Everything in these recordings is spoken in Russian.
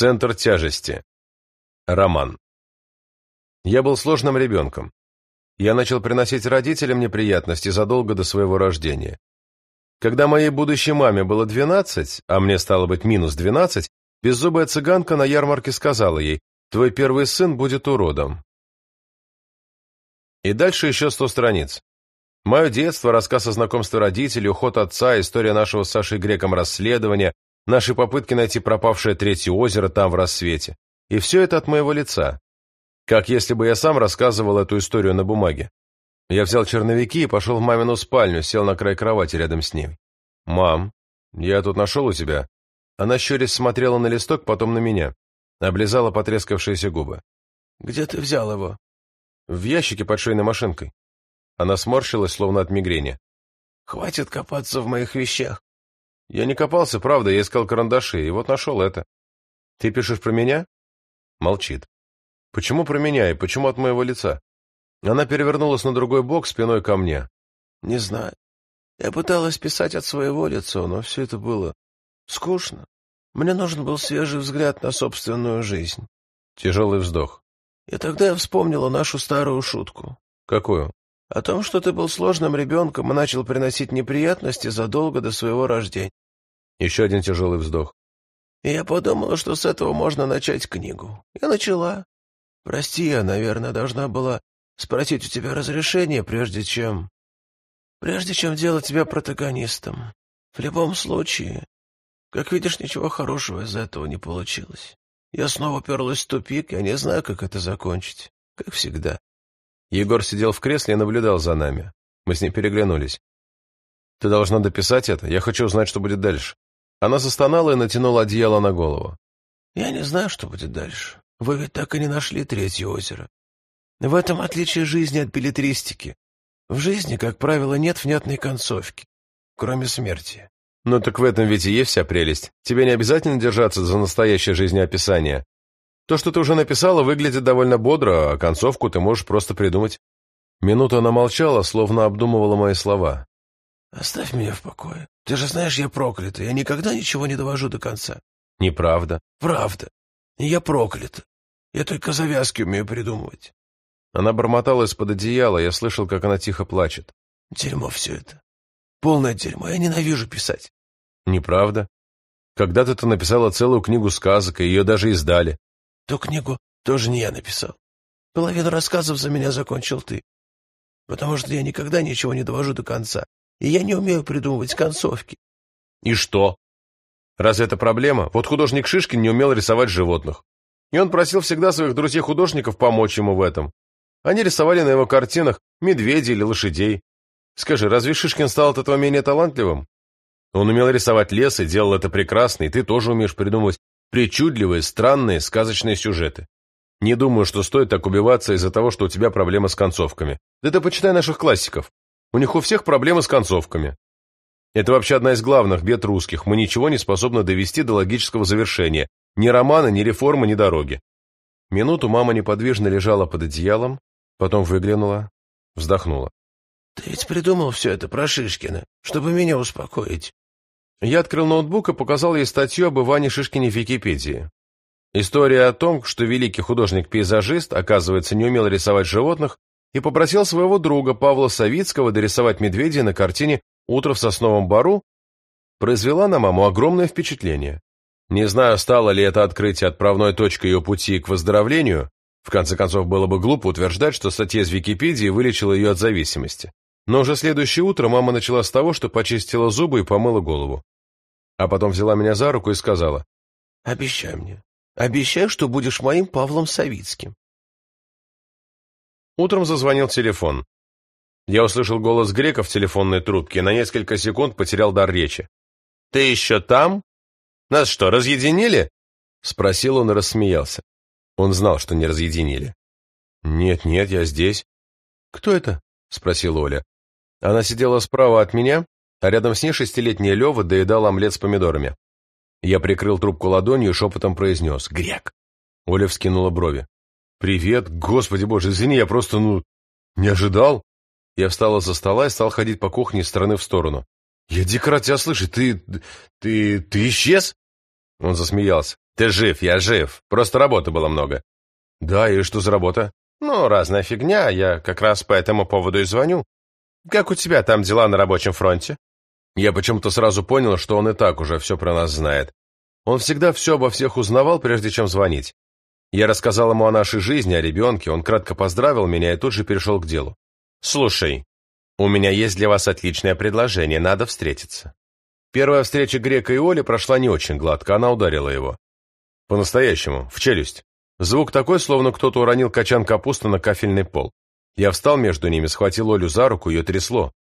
Центр тяжести. Роман. Я был сложным ребенком. Я начал приносить родителям неприятности задолго до своего рождения. Когда моей будущей маме было 12, а мне стало быть минус 12, беззубая цыганка на ярмарке сказала ей, «Твой первый сын будет уродом». И дальше еще сто страниц. Мое детство, рассказ о знакомстве родителей, уход отца, история нашего с Сашей Греком расследования, наши попытки найти пропавшее третье озеро там в рассвете. И все это от моего лица. Как если бы я сам рассказывал эту историю на бумаге. Я взял черновики и пошел в мамину спальню, сел на край кровати рядом с ней. «Мам, я тут нашел у тебя». Она щурясь смотрела на листок, потом на меня. Облизала потрескавшиеся губы. «Где ты взял его?» «В ящике под шейной машинкой». Она сморщилась, словно от мигрени. «Хватит копаться в моих вещах». «Я не копался, правда, я искал карандаши, и вот нашел это». «Ты пишешь про меня?» Молчит. «Почему про меня и почему от моего лица?» Она перевернулась на другой бок спиной ко мне. «Не знаю. Я пыталась писать от своего лица, но все это было скучно. Мне нужен был свежий взгляд на собственную жизнь». Тяжелый вздох. И тогда я вспомнила нашу старую шутку. «Какую?» «О том, что ты был сложным ребенком и начал приносить неприятности задолго до своего рождения». Еще один тяжелый вздох. И я подумала, что с этого можно начать книгу. Я начала. Прости, я, наверное, должна была спросить у тебя разрешение, прежде чем... Прежде чем делать тебя протагонистом. В любом случае, как видишь, ничего хорошего из этого не получилось. Я снова уперлась в тупик, я не знаю, как это закончить. Как всегда. Егор сидел в кресле и наблюдал за нами. Мы с ней переглянулись. «Ты должна дописать это. Я хочу узнать, что будет дальше». Она застонала и натянула одеяло на голову. «Я не знаю, что будет дальше. Вы ведь так и не нашли третье озеро. В этом отличие жизни от билетристики. В жизни, как правило, нет внятной концовки, кроме смерти. Ну так в этом ведь и есть вся прелесть. Тебе не обязательно держаться за настоящее жизнеописание. То, что ты уже написала, выглядит довольно бодро, а концовку ты можешь просто придумать. Минуту она молчала, словно обдумывала мои слова. «Оставь меня в покое. Ты же знаешь, я проклята. Я никогда ничего не довожу до конца». «Неправда». «Правда. Я проклята. Я только завязки умею придумывать. Она бормотала из-под одеяла, я слышал, как она тихо плачет. Дерьмо все это. Полное дерьмо. Я ненавижу писать. Неправда. Когда-то ты написала целую книгу сказок, и ее даже издали. Ту книгу тоже не я написал. Половину рассказов за меня закончил ты. Потому что я никогда ничего не довожу до конца. И я не умею придумывать концовки. И что? Разве это проблема? Вот художник Шишкин не умел рисовать животных. И он просил всегда своих друзей-художников помочь ему в этом. Они рисовали на его картинах медведей или лошадей. Скажи, разве Шишкин стал от этого менее талантливым? Он умел рисовать лес и делал это прекрасно, и ты тоже умеешь придумывать причудливые, странные, сказочные сюжеты. Не думаю, что стоит так убиваться из-за того, что у тебя проблемы с концовками. Да ты почитай наших классиков. У них у всех проблемы с концовками. Это вообще одна из главных бед русских. Мы ничего не способны довести до логического завершения. Ни романа, ни реформы, ни дороги. Минуту мама неподвижно лежала под одеялом, Потом выглянула, вздохнула. «Ты ведь придумал все это про Шишкина, чтобы меня успокоить». Я открыл ноутбук и показал ей статью об Иване Шишкине в Википедии. История о том, что великий художник-пейзажист, оказывается, не умел рисовать животных, и попросил своего друга Павла Савицкого дорисовать медведя на картине «Утро в сосновом бару», произвела на маму огромное впечатление. Не знаю, стало ли это открытие отправной точкой ее пути к выздоровлению, в конце концов, было бы глупо утверждать, что статья из Википедии вылечила ее от зависимости. Но уже следующее утро мама начала с того, что почистила зубы и помыла голову. А потом взяла меня за руку и сказала. «Обещай мне. Обещай, что будешь моим Павлом Савицким». Утром зазвонил телефон. Я услышал голос грека в телефонной трубке и на несколько секунд потерял дар речи. «Ты еще там? Нас что, разъединили?» Спросил он и рассмеялся. Он знал, что не разъединили. «Нет, нет, я здесь». «Кто это?» — спросила Оля. Она сидела справа от меня, а рядом с ней шестилетняя Лева доедал омлет с помидорами. Я прикрыл трубку ладонью и шепотом произнес «Грек». Оля вскинула брови. «Привет, господи боже, извини, я просто, ну, не ожидал». Я встал из-за стола и стал ходить по кухне из стороны в сторону. «Я дико рад тебя слышать, ты... ты... ты исчез?» Он засмеялся. «Ты жив, я жив. Просто работы было много». «Да, и что за работа?» «Ну, разная фигня. Я как раз по этому поводу и звоню. Как у тебя там дела на рабочем фронте?» Я почему-то сразу понял, что он и так уже все про нас знает. Он всегда все обо всех узнавал, прежде чем звонить. Я рассказал ему о нашей жизни, о ребенке, он кратко поздравил меня и тут же перешел к делу. «Слушай, у меня есть для вас отличное предложение, надо встретиться». Первая встреча Грека и Оли прошла не очень гладко, она ударила его. По-настоящему, в челюсть. Звук такой, словно кто-то уронил качан капусты на кафельный пол. Я встал между ними, схватил Олю за руку, ее трясло.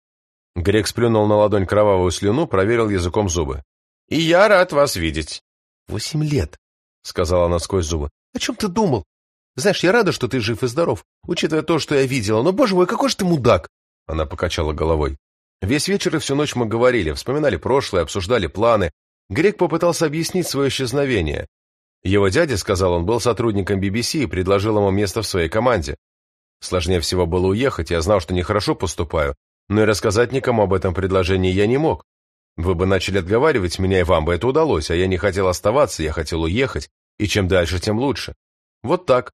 Грек сплюнул на ладонь кровавую слюну, проверил языком зубы. «И я рад вас видеть». «Восемь лет», — сказала она сквозь зубы. «О чем ты думал? Знаешь, я рада, что ты жив и здоров, учитывая то, что я видела, но, боже мой, какой же ты мудак!» Она покачала головой. Весь вечер и всю ночь мы говорили, вспоминали прошлое, обсуждали планы. Грек попытался объяснить свое исчезновение. Его дядя, сказал он, был сотрудником BBC и предложил ему место в своей команде. Сложнее всего было уехать, я знал, что нехорошо поступаю, но и рассказать никому об этом предложении я не мог. Вы бы начали отговаривать меня, и вам бы это удалось, а я не хотел оставаться, я хотел уехать, и чем дальше, тем лучше. Вот так.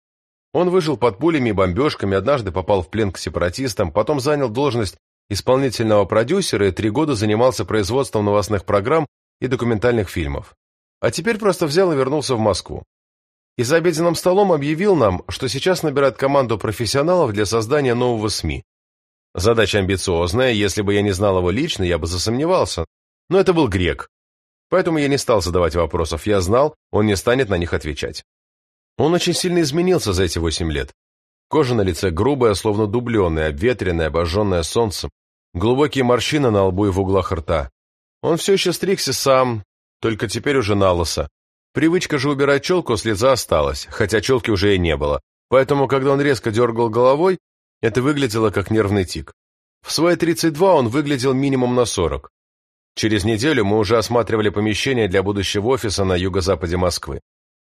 Он выжил под пулями и бомбежками, однажды попал в плен к сепаратистам, потом занял должность исполнительного продюсера и три года занимался производством новостных программ и документальных фильмов. А теперь просто взял и вернулся в Москву. И за обеденным столом объявил нам, что сейчас набирает команду профессионалов для создания нового СМИ. Задача амбициозная, если бы я не знал его лично, я бы засомневался. Но это был грек. Поэтому я не стал задавать вопросов, я знал, он не станет на них отвечать. Он очень сильно изменился за эти восемь лет. Кожа на лице грубая, словно дубленная, обветренная, обожженная солнцем. Глубокие морщины на лбу и в углах рта. Он все еще стригся сам, только теперь уже на лысо. Привычка же убирать челку с лица осталась, хотя челки уже и не было. Поэтому, когда он резко дергал головой, это выглядело как нервный тик. В свои 32 он выглядел минимум на 40. Через неделю мы уже осматривали помещение для будущего офиса на юго-западе Москвы.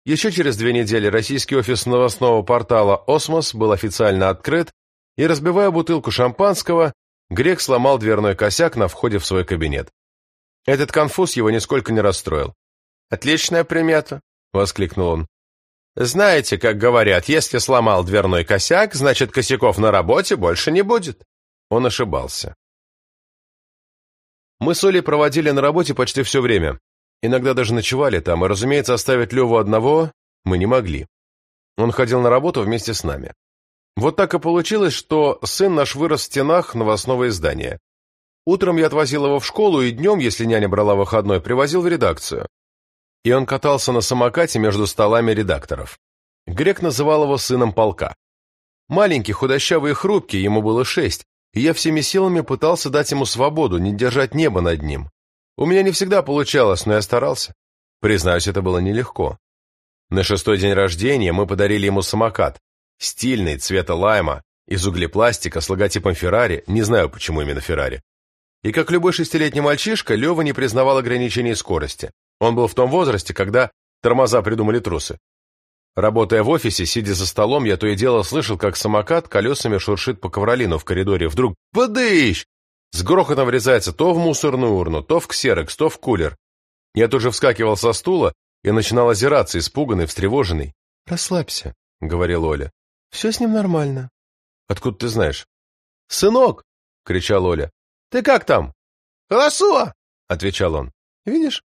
Еще через две недели российский офис новостного портала «Осмос» был официально открыт, и, разбивая бутылку шампанского, Грек сломал дверной косяк на входе в свой кабинет. Этот конфуз его нисколько не расстроил. «Отличная примета», — воскликнул он. Знаете, как говорят, если сломал дверной косяк, значит, косяков на работе больше не будет. Он ошибался. Мы с Олей проводили на работе почти все время. Иногда даже ночевали там, и, разумеется, оставить Леву одного мы не могли. Он ходил на работу вместе с нами. Вот так и получилось, что сын наш вырос в стенах новостного издания. Утром я отвозил его в школу, и днем, если няня брала выходной, привозил в редакцию и он катался на самокате между столами редакторов. Грек называл его сыном полка. Маленький, худощавый и хрупкий, ему было шесть, и я всеми силами пытался дать ему свободу, не держать небо над ним. У меня не всегда получалось, но я старался. Признаюсь, это было нелегко. На шестой день рождения мы подарили ему самокат, стильный, цвета лайма, из углепластика с логотипом Феррари, не знаю, почему именно Феррари. И как любой шестилетний мальчишка, Лева не признавал ограничений скорости. Он был в том возрасте, когда тормоза придумали трусы. Работая в офисе, сидя за столом, я то и дело слышал, как самокат колесами шуршит по ковролину в коридоре. Вдруг «Подыщ!» С грохотом врезается то в мусорную урну, то в ксерокс, то в кулер. Я тут же вскакивал со стула и начинал озираться, испуганный, встревоженный. «Расслабься», — говорил Оля. «Все с ним нормально». «Откуда ты знаешь?» «Сынок!» — кричал Оля. «Ты как там?» «Хорошо!» — отвечал он. «Видишь,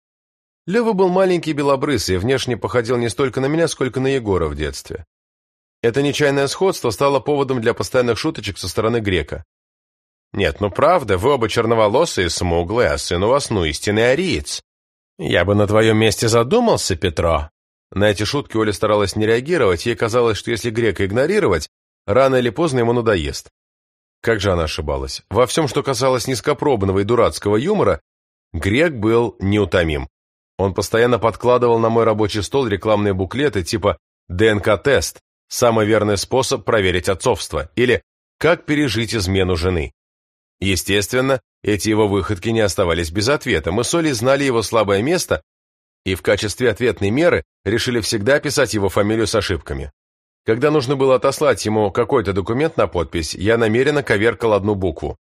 Лева был маленький белобрысый внешне походил не столько на меня, сколько на Егора в детстве. Это нечаянное сходство стало поводом для постоянных шуточек со стороны грека. «Нет, ну правда, вы оба черноволосые, смуглые, а сын у вас, ну, истинный ариец. Я бы на твоем месте задумался, Петро». На эти шутки Оля старалась не реагировать, ей казалось, что если грека игнорировать, рано или поздно ему надоест. Как же она ошибалась. Во всем, что касалось низкопробного и дурацкого юмора, грек был неутомим. Он постоянно подкладывал на мой рабочий стол рекламные буклеты типа «ДНК-тест. Самый верный способ проверить отцовство» или «Как пережить измену жены». Естественно, эти его выходки не оставались без ответа. Мы с Олей знали его слабое место и в качестве ответной меры решили всегда писать его фамилию с ошибками. Когда нужно было отослать ему какой-то документ на подпись, я намеренно коверкал одну букву.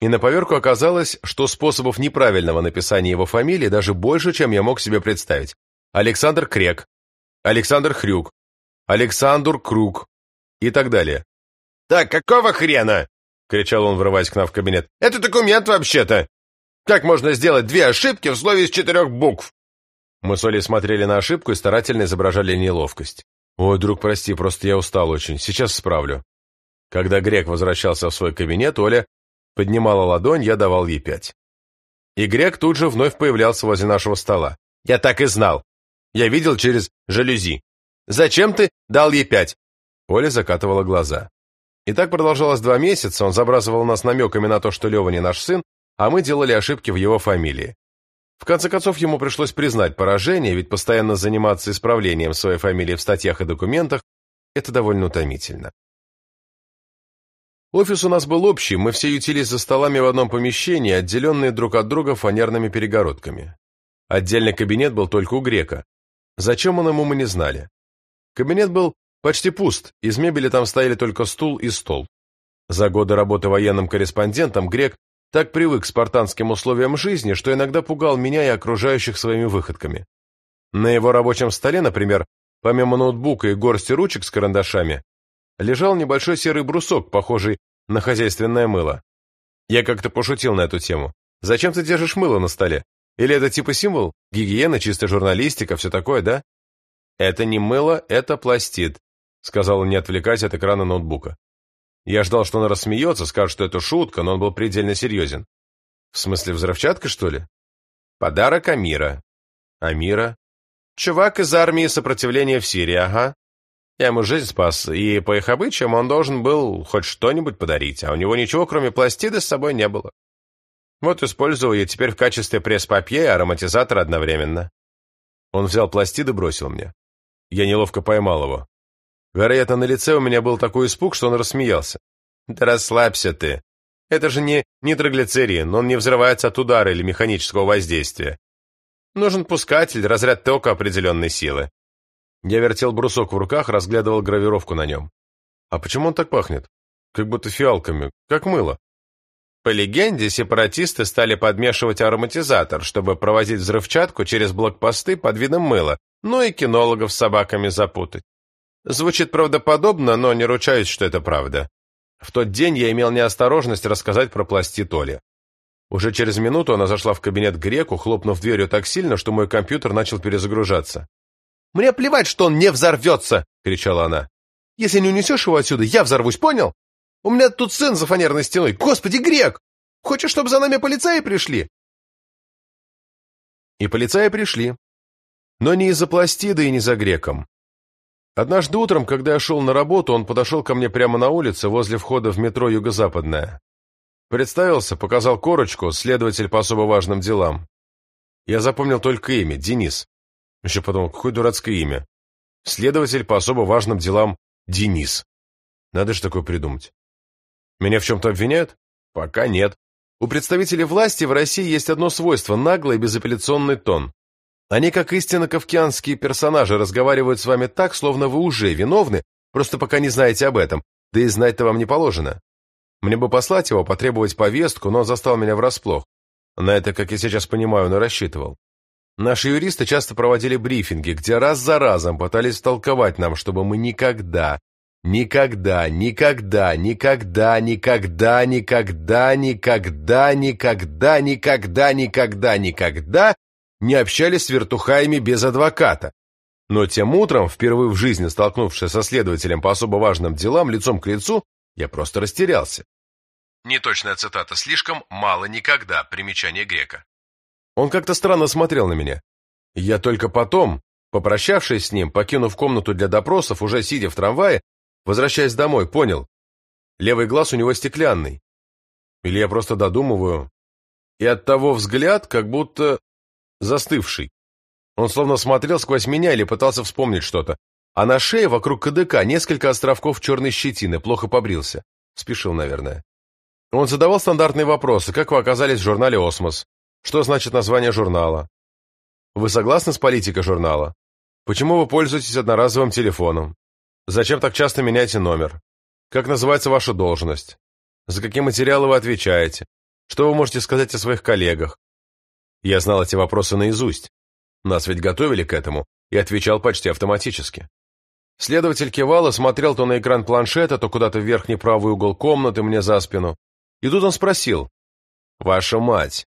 И на поверку оказалось, что способов неправильного написания его фамилии даже больше, чем я мог себе представить. Александр Крек, Александр Хрюк, Александр Круг и так далее. «Так, какого хрена?» — кричал он, врываясь к нам в кабинет. «Это документ вообще-то! Как можно сделать две ошибки в слове из четырех букв?» Мы с Олей смотрели на ошибку и старательно изображали неловкость. «Ой, друг, прости, просто я устал очень. Сейчас справлю». Когда Грек возвращался в свой кабинет, Оля поднимала ладонь, я давал ей пять. И Грек тут же вновь появлялся возле нашего стола. «Я так и знал. Я видел через жалюзи. Зачем ты дал ей пять?» Оля закатывала глаза. И так продолжалось два месяца, он забрасывал нас намеками на то, что Лева не наш сын, а мы делали ошибки в его фамилии. В конце концов, ему пришлось признать поражение, ведь постоянно заниматься исправлением своей фамилии в статьях и документах – это довольно утомительно. Офис у нас был общий, мы все ютились за столами в одном помещении, отделенные друг от друга фанерными перегородками. Отдельный кабинет был только у Грека. Зачем он ему, мы не знали. Кабинет был почти пуст, из мебели там стояли только стул и стол. За годы работы военным корреспондентом Грек так привык к спартанским условиям жизни, что иногда пугал меня и окружающих своими выходками. На его рабочем столе, например, помимо ноутбука и горсти ручек с карандашами, лежал небольшой серый брусок, похожий на хозяйственное мыло. Я как-то пошутил на эту тему. «Зачем ты держишь мыло на столе? Или это типа символ? Гигиена, чистая журналистика, все такое, да?» «Это не мыло, это пластид», — сказал он, не отвлекаясь от экрана ноутбука. Я ждал, что он рассмеется, скажет, что это шутка, но он был предельно серьезен. «В смысле, взрывчатка, что ли?» «Подарок Амира». «Амира?» «Чувак из армии сопротивления в Сирии, ага. Я ему жизнь спас, и по их обычаям он должен был хоть что-нибудь подарить, а у него ничего, кроме пластиды, с собой не было. Вот использую я теперь в качестве пресс-папье и ароматизатора одновременно. Он взял пластид и бросил мне. Я неловко поймал его. Вероятно, на лице у меня был такой испуг, что он рассмеялся. «Да расслабься ты. Это же не нитроглицерин, он не взрывается от удара или механического воздействия. Нужен пускатель, разряд тока определенной силы. Я вертел брусок в руках, разглядывал гравировку на нем. А почему он так пахнет? Как будто фиалками, как мыло. По легенде, сепаратисты стали подмешивать ароматизатор, чтобы провозить взрывчатку через блокпосты под видом мыла, ну и кинологов с собаками запутать. Звучит правдоподобно, но не ручаюсь, что это правда. В тот день я имел неосторожность рассказать про пласти Толи. Уже через минуту она зашла в кабинет Греку, хлопнув дверью так сильно, что мой компьютер начал перезагружаться. «Мне плевать, что он не взорвется!» — кричала она. «Если не унесешь его отсюда, я взорвусь, понял? У меня тут сын за фанерной стеной. Господи, грек! Хочешь, чтобы за нами полицаи пришли?» И полицаи пришли. Но не из-за пластида и не за греком. Однажды утром, когда я шел на работу, он подошел ко мне прямо на улице, возле входа в метро «Юго-Западное». Представился, показал корочку, следователь по особо важным делам. Я запомнил только имя — Денис. Еще подумал, какое дурацкое имя. Следователь по особо важным делам Денис. Надо же такое придумать. Меня в чем-то обвиняют? Пока нет. У представителей власти в России есть одно свойство – наглый безапелляционный тон. Они, как истинно кавкианские персонажи, разговаривают с вами так, словно вы уже виновны, просто пока не знаете об этом, да и знать-то вам не положено. Мне бы послать его, потребовать повестку, но он застал меня врасплох. На это, как я сейчас понимаю, он и рассчитывал. Наши юристы часто проводили брифинги, где раз за разом пытались толковать нам, чтобы мы никогда, никогда, никогда, никогда, никогда, никогда, никогда, никогда, никогда, никогда, никогда не общались с вертухаями без адвоката. Но тем утром, впервые в жизни столкнувшись со следователем по особо важным делам лицом к лицу, я просто растерялся. Неточная цитата «слишком мало никогда» примечание грека. Он как-то странно смотрел на меня. Я только потом, попрощавшись с ним, покинув комнату для допросов, уже сидя в трамвае, возвращаясь домой, понял. Левый глаз у него стеклянный. Или я просто додумываю. И от того взгляд, как будто застывший. Он словно смотрел сквозь меня или пытался вспомнить что-то. А на шее вокруг КДК несколько островков черной щетины, плохо побрился. Спешил, наверное. Он задавал стандартные вопросы. Как вы оказались в журнале «Осмос»? Что значит название журнала? Вы согласны с политикой журнала? Почему вы пользуетесь одноразовым телефоном? Зачем так часто меняете номер? Как называется ваша должность? За какие материалы вы отвечаете? Что вы можете сказать о своих коллегах? Я знал эти вопросы наизусть. Нас ведь готовили к этому, и отвечал почти автоматически. Следователь кивал и смотрел то на экран планшета, то куда-то в верхний правый угол комнаты мне за спину. И тут он спросил. «Ваша мать,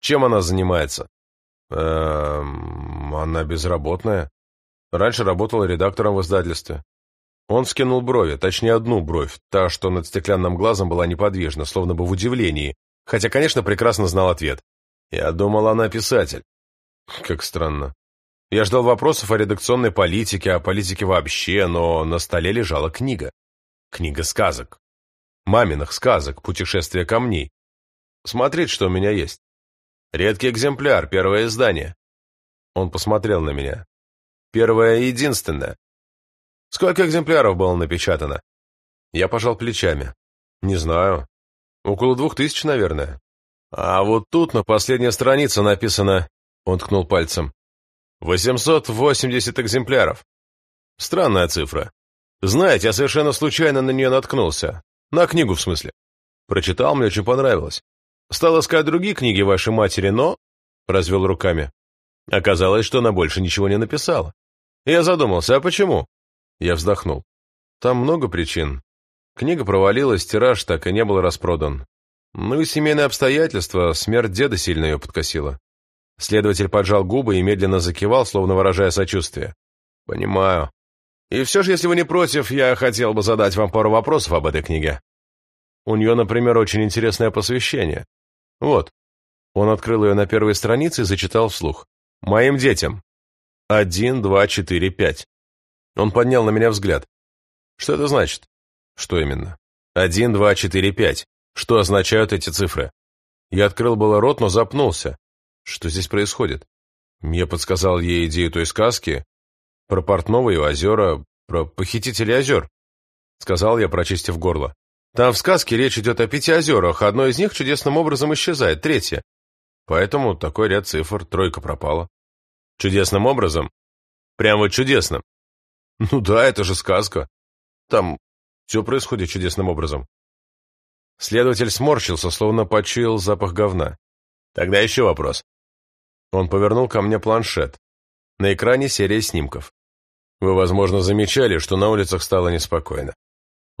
чем она занимается?» «Эм, она безработная. Раньше работала редактором в издательстве». Он вскинул брови, точнее одну бровь, та, что над стеклянным глазом была неподвижна, словно бы в удивлении, хотя, конечно, прекрасно знал ответ. Я думал, она писатель. Как странно. Я ждал вопросов о редакционной политике, о политике вообще, но на столе лежала книга. Книга сказок. Маминых сказок, путешествие камней. Смотреть, что у меня есть. Редкий экземпляр, первое издание. Он посмотрел на меня. Первое и единственное. Сколько экземпляров было напечатано? Я пожал плечами. Не знаю. Около двух тысяч, наверное. А вот тут на последней странице написано, он ткнул пальцем, 880 экземпляров. Странная цифра. Знаете, я совершенно случайно на нее наткнулся. На книгу, в смысле. Прочитал, мне очень понравилось. Стал искать другие книги вашей матери, но... Развел руками. Оказалось, что она больше ничего не написала. Я задумался, а почему? Я вздохнул. Там много причин. Книга провалилась, тираж так и не был распродан. Ну и семейные обстоятельства, смерть деда сильно ее подкосила. Следователь поджал губы и медленно закивал, словно выражая сочувствие. «Понимаю. И все же, если вы не против, я хотел бы задать вам пару вопросов об этой книге. У нее, например, очень интересное посвящение. Вот». Он открыл ее на первой странице и зачитал вслух. «Моим детям. Один, два, четыре, пять». Он поднял на меня взгляд. «Что это значит?» «Что именно?» «Один, два, четыре, пять. Что означают эти цифры?» Я открыл было рот, но запнулся. Что здесь происходит? Я подсказал ей идею той сказки про портного и озера, про похитителей озер. Сказал я, прочистив горло. Там в сказке речь идет о пяти озерах, одно из них чудесным образом исчезает, третье. Поэтому такой ряд цифр, тройка пропала. Чудесным образом? Прям вот чудесным. Ну да, это же сказка. Там все происходит чудесным образом. Следователь сморщился, словно почуял запах говна. Тогда еще вопрос. Он повернул ко мне планшет. На экране серия снимков. Вы, возможно, замечали, что на улицах стало неспокойно.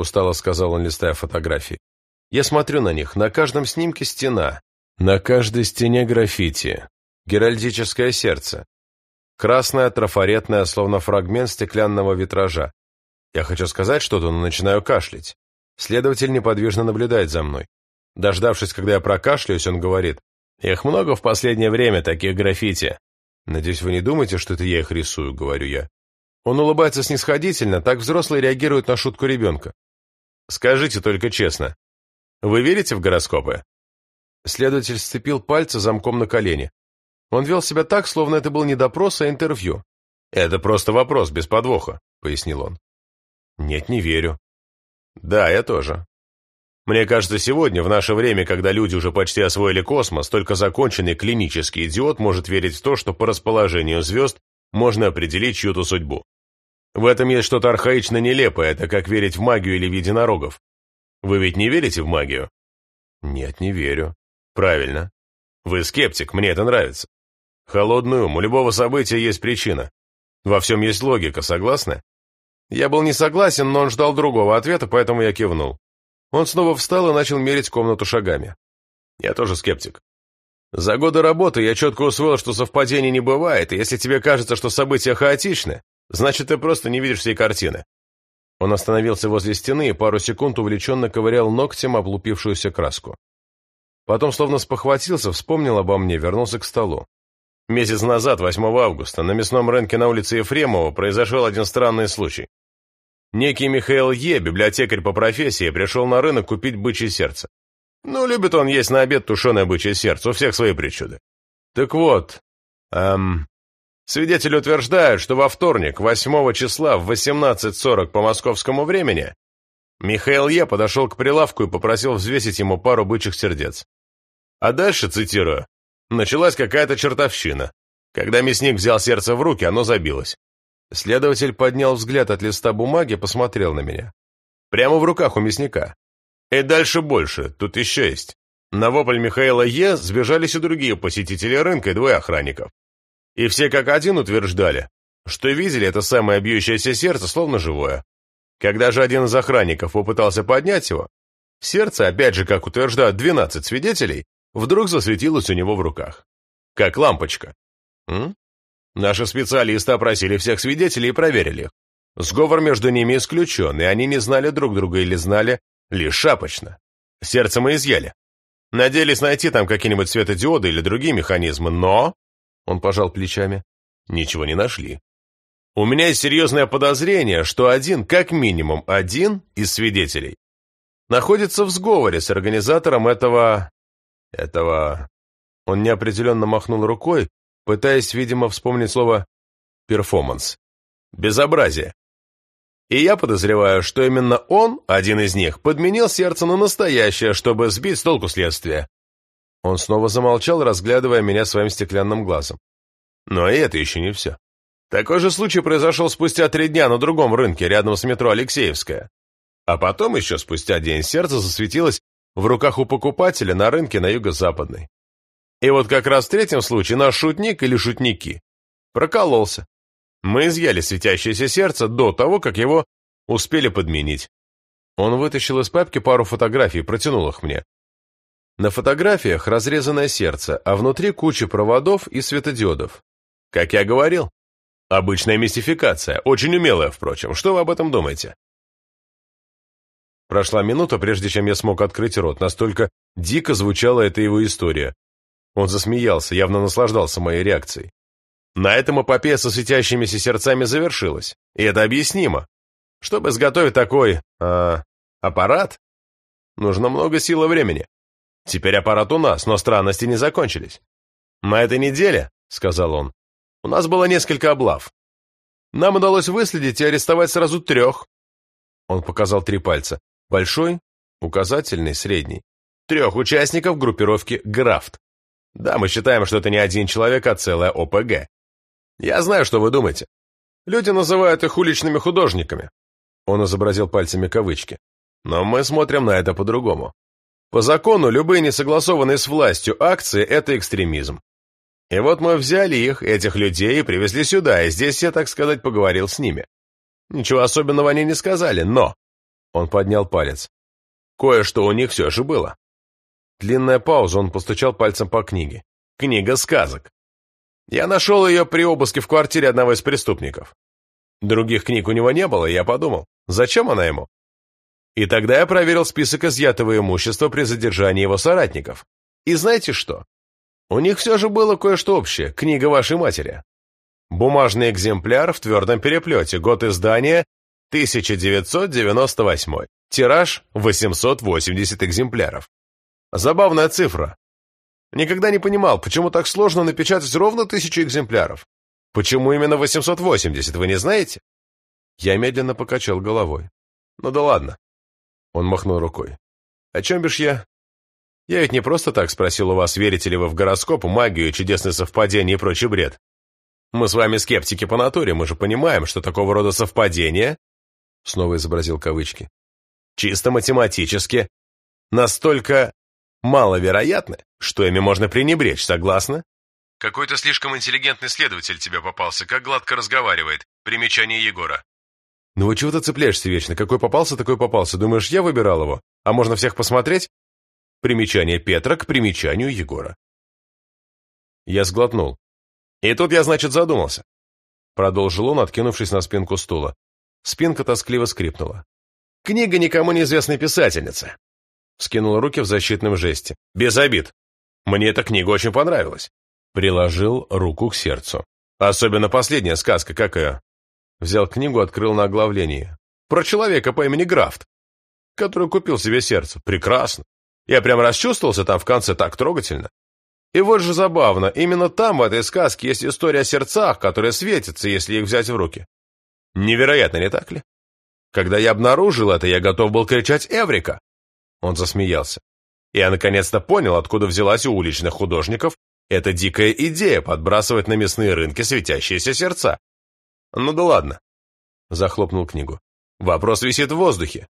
Устало сказал он, листая фотографии. Я смотрю на них. На каждом снимке стена. На каждой стене граффити. Геральдическое сердце. Красное, трафаретное, словно фрагмент стеклянного витража. Я хочу сказать что-то, но начинаю кашлять. Следователь неподвижно наблюдает за мной. Дождавшись, когда я прокашляюсь, он говорит, «Их много в последнее время, таких граффити». «Надеюсь, вы не думаете, что это я их рисую», — говорю я. Он улыбается снисходительно, так взрослые реагируют на шутку ребенка. «Скажите только честно, вы верите в гороскопы?» Следователь сцепил пальцы замком на колени. Он вел себя так, словно это был не допрос, а интервью. «Это просто вопрос, без подвоха», — пояснил он. «Нет, не верю». «Да, я тоже. Мне кажется, сегодня, в наше время, когда люди уже почти освоили космос, только законченный клинический идиот может верить в то, что по расположению звезд можно определить чью-то судьбу. В этом есть что-то архаично нелепое, это как верить в магию или в единорогов. Вы ведь не верите в магию? Нет, не верю. Правильно. Вы скептик, мне это нравится. Холодный ум, у любого события есть причина. Во всем есть логика, согласны? Я был не согласен, но он ждал другого ответа, поэтому я кивнул. Он снова встал и начал мерить комнату шагами. Я тоже скептик. За годы работы я четко усвоил, что совпадений не бывает, и если тебе кажется, что события хаотичны, значит, ты просто не видишь всей картины. Он остановился возле стены и пару секунд увлеченно ковырял ногтем облупившуюся краску. Потом словно спохватился, вспомнил обо мне, вернулся к столу. Месяц назад, 8 августа, на мясном рынке на улице Ефремова произошел один странный случай. Некий Михаил Е., библиотекарь по профессии, пришел на рынок купить бычье сердце. Ну, любит он есть на обед тушеное бычье сердце, у всех свои причуды. Так вот, эм, свидетели утверждают, что во вторник, 8 числа в 18.40 по московскому времени, Михаил Е. подошел к прилавку и попросил взвесить ему пару бычьих сердец. А дальше, цитирую, началась какая-то чертовщина. Когда мясник взял сердце в руки, оно забилось. Следователь поднял взгляд от листа бумаги, посмотрел на меня. Прямо в руках у мясника. И дальше больше, тут еще есть. На вопль Михаила Е. сбежались и другие посетители рынка и двое охранников. И все как один утверждали, что видели это самое бьющееся сердце словно живое. Когда же один из охранников попытался поднять его, сердце, опять же, как утверждают 12 свидетелей, вдруг засветилось у него в руках. Как лампочка. М? Наши специалисты опросили всех свидетелей и проверили их. Сговор между ними исключен, и они не знали друг друга или знали лишь шапочно. Сердце мы изъяли. Надеялись найти там какие-нибудь светодиоды или другие механизмы, но...» Он пожал плечами. «Ничего не нашли. У меня есть серьезное подозрение, что один, как минимум один из свидетелей, находится в сговоре с организатором этого... этого... Он неопределенно махнул рукой, пытаясь, видимо, вспомнить слово «перформанс». Безобразие. И я подозреваю, что именно он, один из них, подменил сердце на настоящее, чтобы сбить с толку следствия. Он снова замолчал, разглядывая меня своим стеклянным глазом. Но и это еще не все. Такой же случай произошел спустя три дня на другом рынке, рядом с метро Алексеевская. А потом еще спустя день сердце засветилось в руках у покупателя на рынке на юго-западной. И вот как раз в третьем случае наш шутник или шутники прокололся. Мы изъяли светящееся сердце до того, как его успели подменить. Он вытащил из папки пару фотографий, протянул их мне. На фотографиях разрезанное сердце, а внутри куча проводов и светодиодов. Как я говорил, обычная мистификация, очень умелая, впрочем. Что вы об этом думаете? Прошла минута, прежде чем я смог открыть рот, настолько дико звучала эта его история. Он засмеялся, явно наслаждался моей реакцией. На этом эпопея со светящимися сердцами завершилась, и это объяснимо. Чтобы изготовить такой... Э, аппарат, нужно много сил и времени. Теперь аппарат у нас, но странности не закончились. На этой неделе, — сказал он, — у нас было несколько облав. Нам удалось выследить и арестовать сразу трех. Он показал три пальца. Большой, указательный, средний. Трех участников группировки «Графт». Да, мы считаем, что это не один человек, а целая ОПГ. Я знаю, что вы думаете. Люди называют их уличными художниками. Он изобразил пальцами кавычки. Но мы смотрим на это по-другому. По закону, любые несогласованные с властью акции – это экстремизм. И вот мы взяли их, этих людей, и привезли сюда, и здесь я, так сказать, поговорил с ними. Ничего особенного они не сказали, но... Он поднял палец. Кое-что у них все же было. Длинная пауза, он постучал пальцем по книге. Книга сказок. Я нашел ее при обыске в квартире одного из преступников. Других книг у него не было, я подумал, зачем она ему? И тогда я проверил список изъятого имущества при задержании его соратников. И знаете что? У них все же было кое-что общее, книга вашей матери. Бумажный экземпляр в твердом переплете, год издания 1998, тираж 880 экземпляров. Забавная цифра, Никогда не понимал, почему так сложно напечатать ровно тысячу экземпляров. Почему именно 880, вы не знаете? Я медленно покачал головой. Ну да ладно. Он махнул рукой. О чем бишь я? Я ведь не просто так спросил у вас, верите ли вы в гороскоп, магию, чудесные совпадения и прочий бред. Мы с вами скептики по натуре, мы же понимаем, что такого рода совпадения, снова изобразил кавычки, чисто математически, настолько маловероятны, что ими можно пренебречь, согласна? Какой-то слишком интеллигентный следователь тебе попался, как гладко разговаривает. Примечание Егора. Ну вот чего ты цепляешься вечно? Какой попался, такой попался. Думаешь, я выбирал его? А можно всех посмотреть? Примечание Петра к примечанию Егора. Я сглотнул. И тут я, значит, задумался. Продолжил он, откинувшись на спинку стула. Спинка тоскливо скрипнула. Книга никому неизвестной писательницы. Скинул руки в защитном жесте. Без обид. Мне эта книга очень понравилась. Приложил руку к сердцу. Особенно последняя сказка, какая. Взял книгу, открыл на оглавление. Про человека по имени Графт, который купил себе сердце. Прекрасно. Я прям расчувствовался там в конце так трогательно. И вот же забавно, именно там, в этой сказке, есть история о сердцах, которые светятся, если их взять в руки. Невероятно, не так ли? Когда я обнаружил это, я готов был кричать «Эврика!» Он засмеялся. Я наконец-то понял, откуда взялась у уличных художников эта дикая идея подбрасывать на мясные рынки светящиеся сердца. Ну да ладно. Захлопнул книгу. Вопрос висит в воздухе.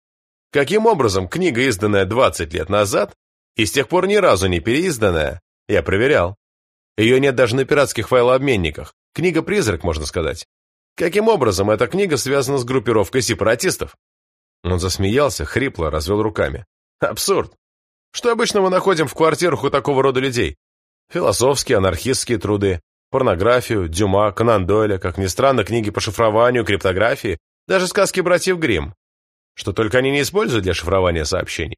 Каким образом книга, изданная 20 лет назад, и с тех пор ни разу не переизданная, я проверял. Ее нет даже на пиратских файлообменниках, Книга-призрак, можно сказать. Каким образом эта книга связана с группировкой сепаратистов? Он засмеялся, хрипло, развел руками. Абсурд. Что обычно мы находим в квартирах у такого рода людей? Философские, анархистские труды, порнографию, Дюма, Конан Дойля, как ни странно, книги по шифрованию, криптографии, даже сказки братьев Гримм. Что только они не используют для шифрования сообщений.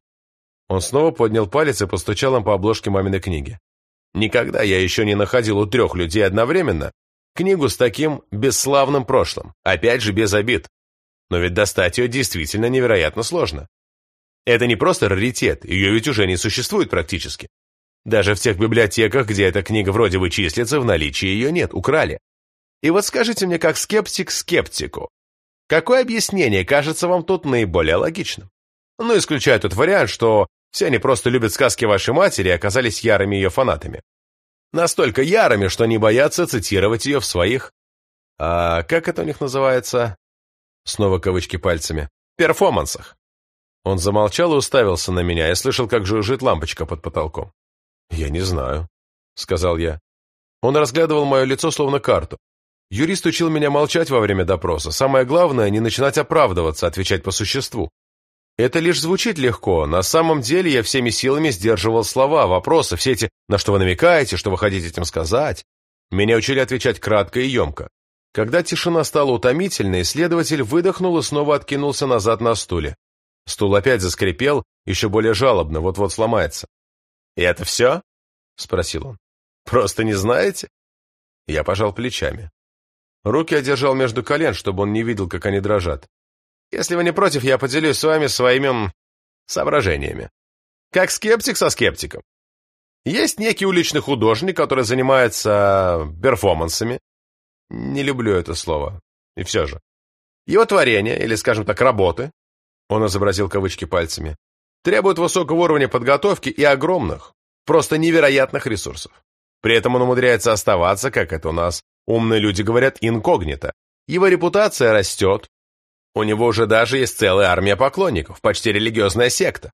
Он снова поднял палец и постучал им по обложке маминой книги. Никогда я еще не находил у трех людей одновременно книгу с таким бесславным прошлым, опять же без обид. Но ведь достать ее действительно невероятно сложно. Это не просто раритет, ее ведь уже не существует практически. Даже в тех библиотеках, где эта книга вроде бы числится, в наличии ее нет, украли. И вот скажите мне, как скептик скептику, какое объяснение кажется вам тут наиболее логичным? Ну, исключая тот вариант, что все они просто любят сказки вашей матери и оказались ярыми ее фанатами. Настолько ярыми, что не боятся цитировать ее в своих... А как это у них называется? Снова кавычки пальцами. Перформансах. Он замолчал и уставился на меня. Я слышал, как жужжит лампочка под потолком. «Я не знаю», — сказал я. Он разглядывал мое лицо словно карту. Юрист учил меня молчать во время допроса. Самое главное — не начинать оправдываться, отвечать по существу. Это лишь звучит легко. На самом деле я всеми силами сдерживал слова, вопросы, все эти «на что вы намекаете», «что вы хотите этим сказать». Меня учили отвечать кратко и емко. Когда тишина стала утомительной, следователь выдохнул и снова откинулся назад на стуле. Стул опять заскрипел, еще более жалобно, вот-вот сломается. «И это все?» — спросил он. «Просто не знаете?» Я пожал плечами. Руки одержал между колен, чтобы он не видел, как они дрожат. «Если вы не против, я поделюсь с вами своими соображениями. Как скептик со скептиком. Есть некий уличный художник, который занимается перформансами. Не люблю это слово. И все же. Его творение, или, скажем так, работы, он изобразил кавычки пальцами, требуют высокого уровня подготовки и огромных, просто невероятных ресурсов. При этом он умудряется оставаться, как это у нас умные люди говорят, инкогнито. Его репутация растет. У него уже даже есть целая армия поклонников, почти религиозная секта.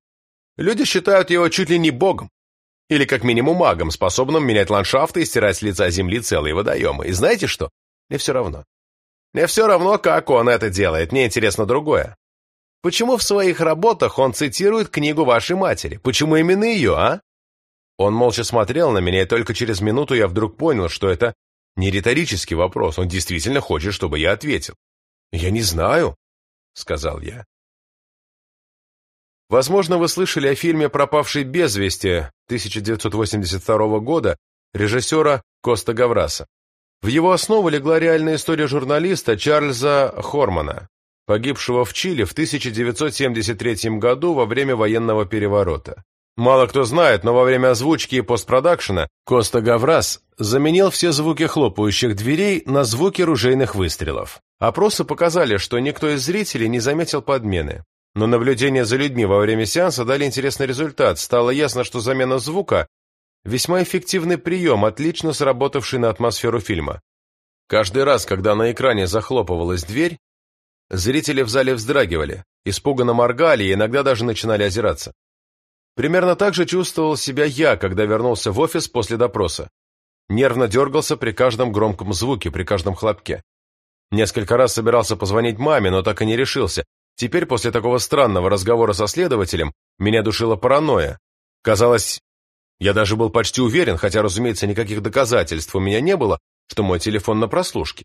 Люди считают его чуть ли не богом. Или как минимум магом, способным менять ландшафты и стирать с лица земли целые водоемы. И знаете что? Мне все равно. Мне все равно, как он это делает. Мне интересно другое. Почему в своих работах он цитирует книгу вашей матери? Почему именно ее, а? Он молча смотрел на меня, и только через минуту я вдруг понял, что это не риторический вопрос, он действительно хочет, чтобы я ответил. «Я не знаю», — сказал я. Возможно, вы слышали о фильме «Пропавший без вести» 1982 года режиссера Коста Гавраса. В его основу легла реальная история журналиста Чарльза Хормана, погибшего в Чили в 1973 году во время военного переворота. Мало кто знает, но во время озвучки и постпродакшена Коста Гаврас заменил все звуки хлопающих дверей на звуки ружейных выстрелов. Опросы показали, что никто из зрителей не заметил подмены. Но наблюдения за людьми во время сеанса дали интересный результат. Стало ясно, что замена звука – весьма эффективный прием, отлично сработавший на атмосферу фильма. Каждый раз, когда на экране захлопывалась дверь, Зрители в зале вздрагивали, испуганно моргали и иногда даже начинали озираться. Примерно так же чувствовал себя я, когда вернулся в офис после допроса. Нервно дергался при каждом громком звуке, при каждом хлопке. Несколько раз собирался позвонить маме, но так и не решился. Теперь, после такого странного разговора со следователем, меня душила паранойя. Казалось, я даже был почти уверен, хотя, разумеется, никаких доказательств у меня не было, что мой телефон на прослушке.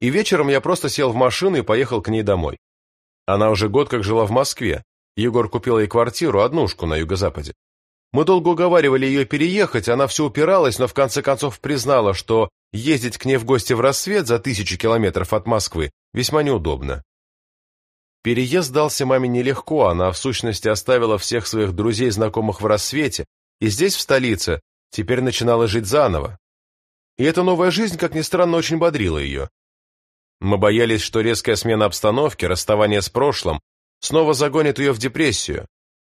И вечером я просто сел в машину и поехал к ней домой. Она уже год как жила в Москве. Егор купил ей квартиру, однушку на юго-западе. Мы долго уговаривали ее переехать, она все упиралась, но в конце концов признала, что ездить к ней в гости в рассвет за тысячи километров от Москвы весьма неудобно. Переезд дался маме нелегко, она в сущности оставила всех своих друзей и знакомых в рассвете, и здесь, в столице, теперь начинала жить заново. И эта новая жизнь, как ни странно, очень бодрила ее. Мы боялись, что резкая смена обстановки, расставание с прошлым, снова загонит ее в депрессию.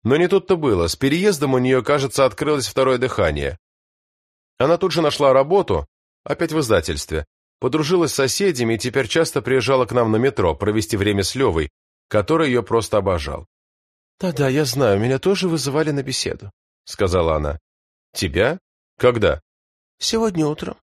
Но не тут-то было. С переездом у нее, кажется, открылось второе дыхание. Она тут же нашла работу, опять в издательстве, подружилась с соседями и теперь часто приезжала к нам на метро провести время с Левой, который ее просто обожал. «Да-да, я знаю, меня тоже вызывали на беседу», — сказала она. «Тебя? Когда?» «Сегодня утром».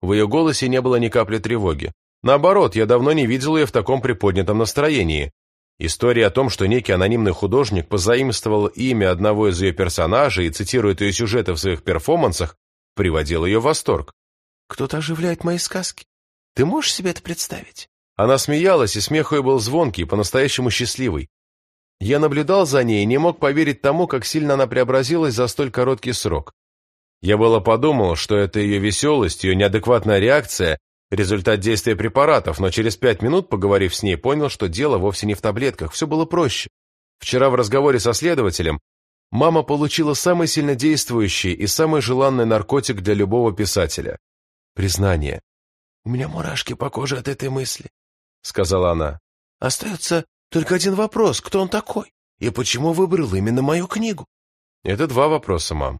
В ее голосе не было ни капли тревоги. Наоборот, я давно не видел ее в таком приподнятом настроении. История о том, что некий анонимный художник позаимствовал имя одного из ее персонажей и цитирует ее сюжеты в своих перформансах, приводила ее в восторг. «Кто-то оживляет мои сказки. Ты можешь себе это представить?» Она смеялась, и смех ее был звонкий, по-настоящему счастливый. Я наблюдал за ней и не мог поверить тому, как сильно она преобразилась за столь короткий срок. Я было подумал, что это ее веселость, ее неадекватная реакция – результат действия препаратов, но через пять минут, поговорив с ней, понял, что дело вовсе не в таблетках, все было проще. Вчера в разговоре со следователем мама получила самый сильнодействующий и самый желанный наркотик для любого писателя – признание. «У меня мурашки по коже от этой мысли», — сказала она. «Остается только один вопрос. Кто он такой? И почему выбрал именно мою книгу?» «Это два вопроса, мам.